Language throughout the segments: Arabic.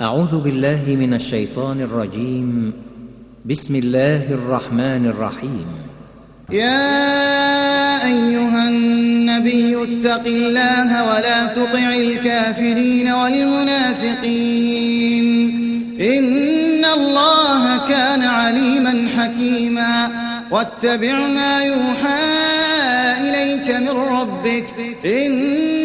أعوذ بالله من الشيطان الرجيم. بسم الله الرحمن الرحيم. يا أيها النبي اتق الله ولا تطع الكافرين والمنافقين. إن الله كان عليما حكيما. واتبع ما يوحى إليك من ربك. إن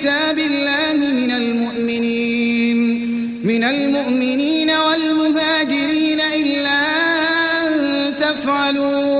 كتاب الله من المؤمنين من المؤمنين والمهاجرين إلا أن تفعلوا.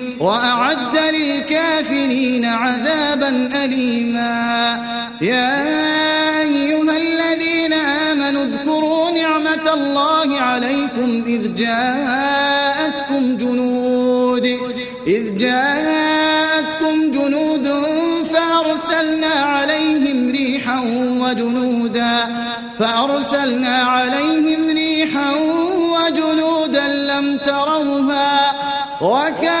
وأعد للكافرين عذابا أليما. يا أيها الذين آمنوا اذكروا نعمة الله عليكم إذ جاءتكم جنود. إذ جاءتكم جنود فأرسلنا عليهم ريحا وجنودا. فأرسلنا عليهم ريحا وجنودا لم تروها. وكان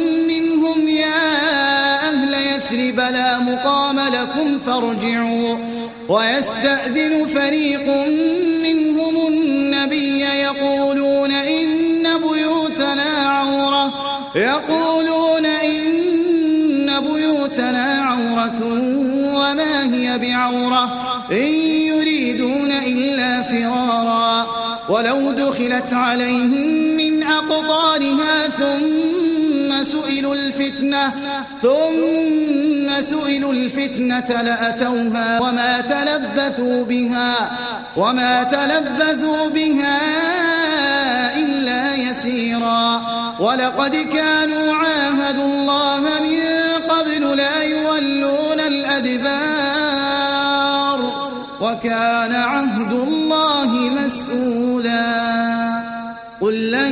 يثرب لا مقام لكم فارجعوا. ويستأذن فريق منهم النبي يقولون إن بيوتنا عورة. يقولون إن بيوتنا عورة وما هي بعورة. إن يريدون إلا فرارا. ولو دخلت عليهم من أقطارها ثم سئلوا الفتنة ثم سئلوا الفتنة لأتوها وما تلبثوا بها وما تلبثوا بها إلا يسيرا. ولقد كانوا عاهدوا الله من قبل لا يولون الأدبار وكان عهد الله مسؤولا. قل لن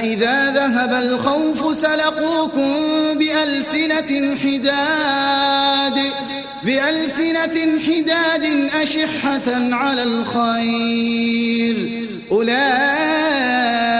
فإذا ذهب الخوف سلقوكم بألسنة حداد بألسنة حداد أشحة على الخير. أولئك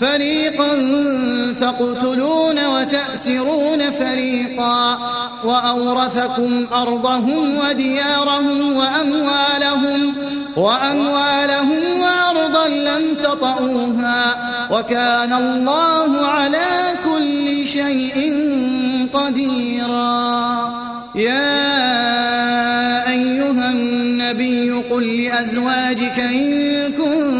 فريقا تقتلون وتأسرون فريقا وأورثكم أرضهم وديارهم وأموالهم وأموالهم وأرضا لم تطئوها وكان الله على كل شيء قديرا. يا أيها النبي قل لأزواجك إن كنتن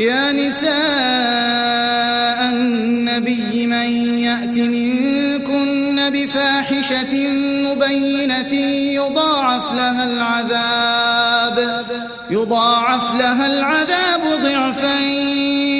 يا نساء النبي من يأت منكن بفاحشة مبينة يضاعف لها العذاب يضاعف لها العذاب ضعفين.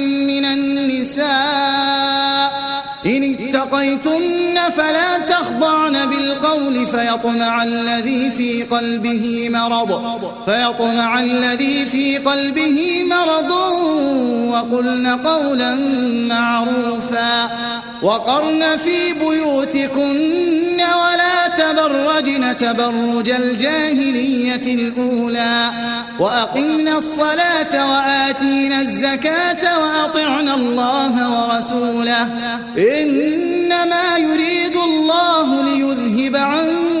اتقيتن فلا تخضعن بالقول فيطمع الذي في قلبه مرض فيطمع الذي في قلبه مرض وقلن قولا معروفا وقرن في بيوتكن تبرجن تبرج الجاهلية الأولى. وأقمنا الصلاة وآتينا الزكاة وأطعنا الله ورسوله. إنما يريد الله ليذهب عنكم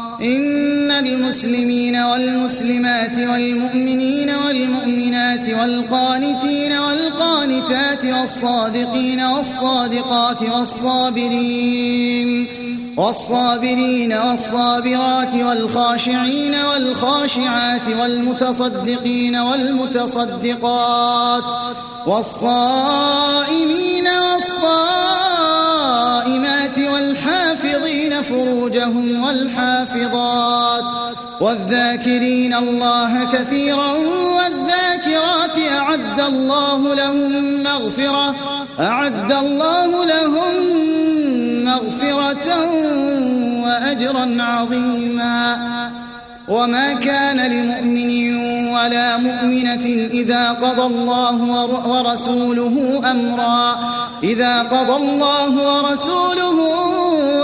المسلمين والمسلمات والمؤمنين والمؤمنات والقانتين والقانتات والصادقين والصادقات والصابرين والصابرين والصابرات والخاشعين والخاشعات والمتصدقين والمتصدقات والصائمين والصائمات والحافظين فروجهم والحافظات والذاكرين الله كثيرا والذاكرات أعد الله لهم مغفرة أعد الله لهم مغفرة وأجرا عظيما. وما كان لمؤمن ولا مؤمنة إذا قضى الله ورسوله أمرا إذا قضى الله ورسوله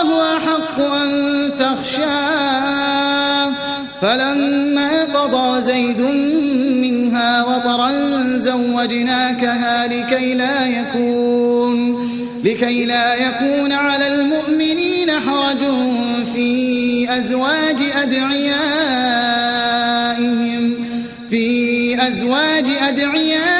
والله أحق أن تخشاه فلما قضى زيد منها وطرا زوجناكها لكي لا يكون لكي لا يكون على المؤمنين حرج في أزواج أدعيائهم في أزواج أدعيائهم.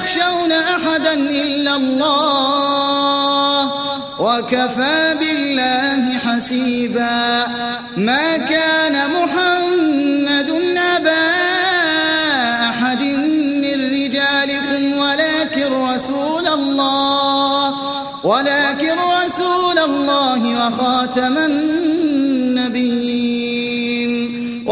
يخشون أحدا إلا الله وكفى بالله حسيبا ما كان محمد أبا أحد من رجالكم ولكن رسول الله ولكن رسول الله وخاتم النبيين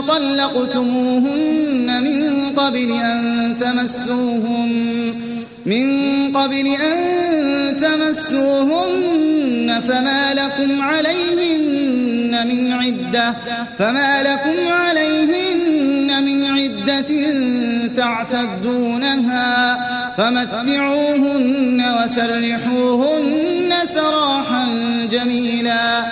طلقتموهن من قبل أن تمسوهن من قبل أن تمسوهن فما لكم عليهن من عدة فما لكم عليهن من عدة تعتدونها فمتعوهن وسرحوهن سراحا جميلا.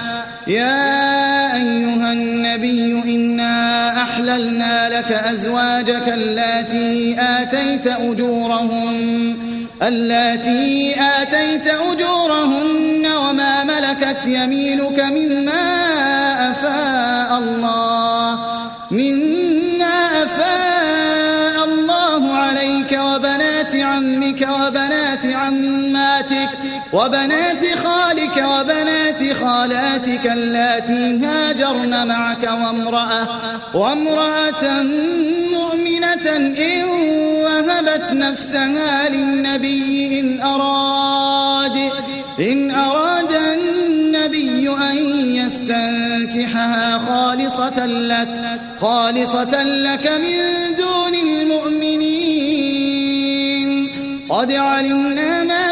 يا أيها النبي إنا أحللنا لك أزواجك اللاتي آتيت أجورهن اللاتي آتيت أجورهن وما ملكت يمينك مما أفاء الله. وبنات خالك وبنات خالاتك اللاتي هاجرن معك وامرأة وامرأة مؤمنة إن وهبت نفسها للنبي إن أراد إن أراد النبي أن يستنكحها خالصة لك خالصة لك من دون المؤمنين. قد علمنا ما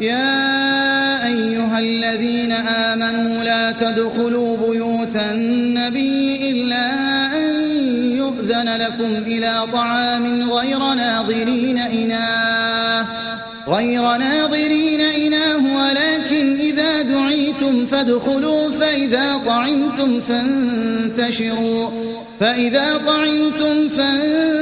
يا أيها الذين آمنوا لا تدخلوا بيوت النبي إلا أن يؤذن لكم إلى طعام غير ناظرين إناه غير ناظرين إناه ولكن إذا دعيتم فادخلوا فإذا طعمتم فانتشروا فإذا طعمتم فانتشروا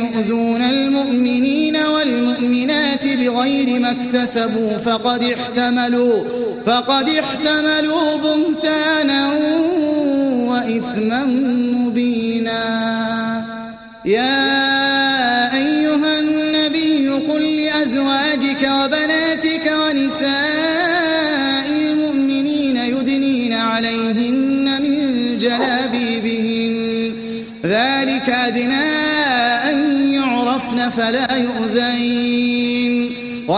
يؤذون المؤمنين والمؤمنات بغير ما اكتسبوا فقد احتملوا فقد احتملوا بهتانا وإثما مبينا. يا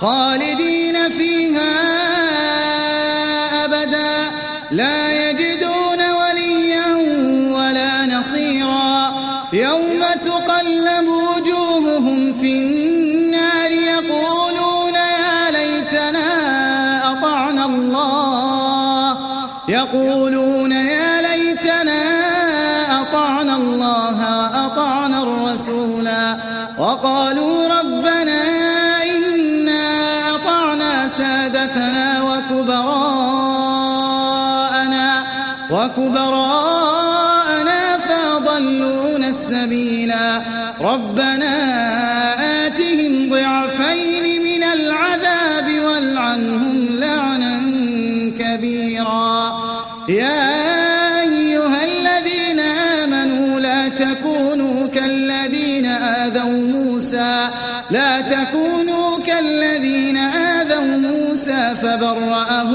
خالدين فيها أبدا. لا يجدون وكبراءنا فأضلونا السبيلا. ربنا آتهم ضعفين من العذاب والعنهم لعنا كبيرا. يا أيها الذين آمنوا لا تكونوا كالذين آذوا موسى. لا تكونوا كالذين آذوا موسى فبرأه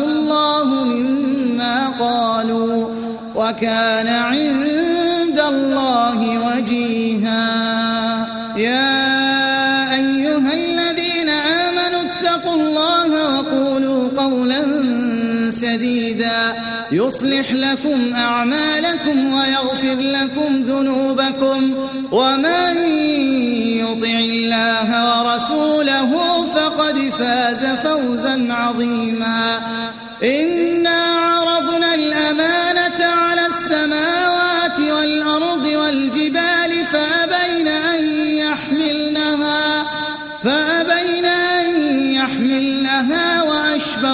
وكان عند الله وجيها. يا أيها الذين آمنوا اتقوا الله وقولوا قولا سديدا. يصلح لكم أعمالكم ويغفر لكم ذنوبكم. ومن يطع الله ورسوله فقد فاز فوزا عظيما. إنا